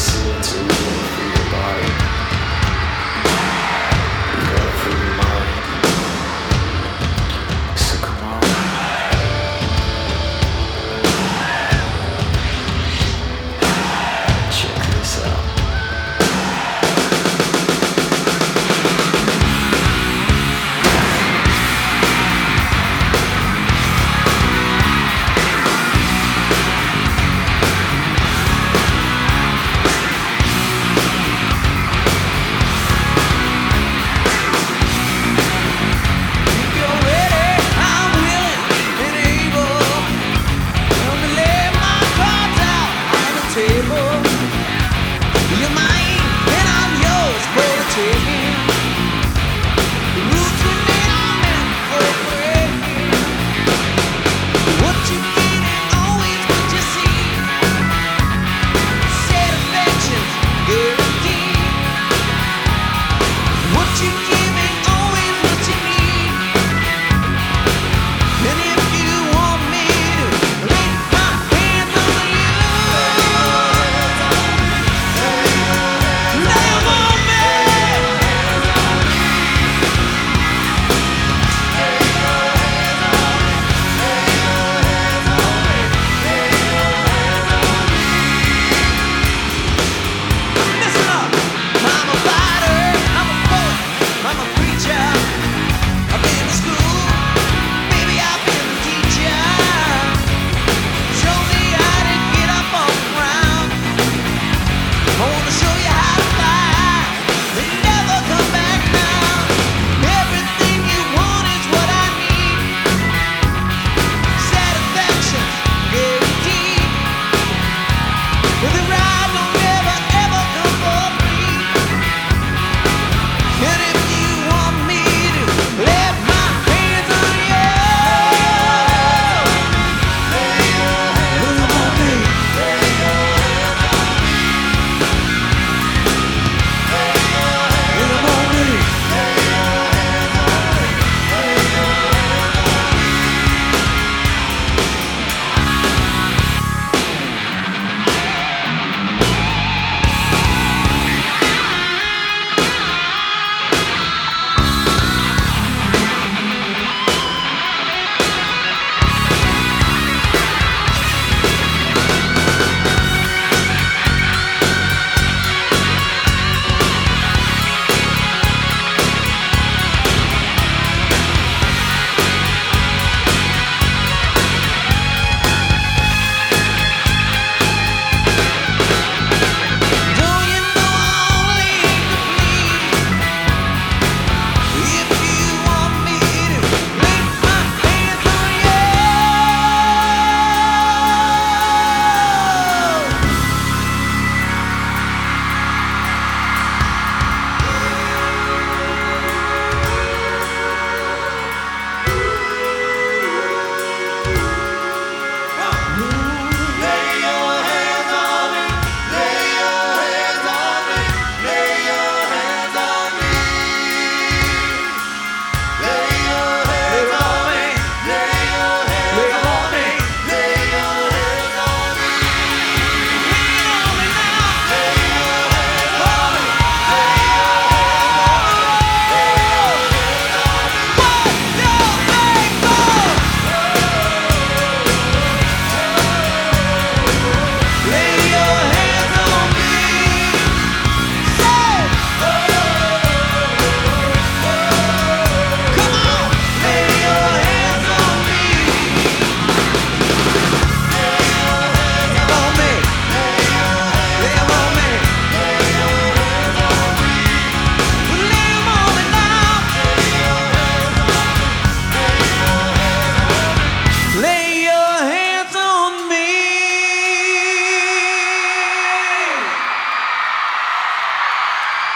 see it's a little your body.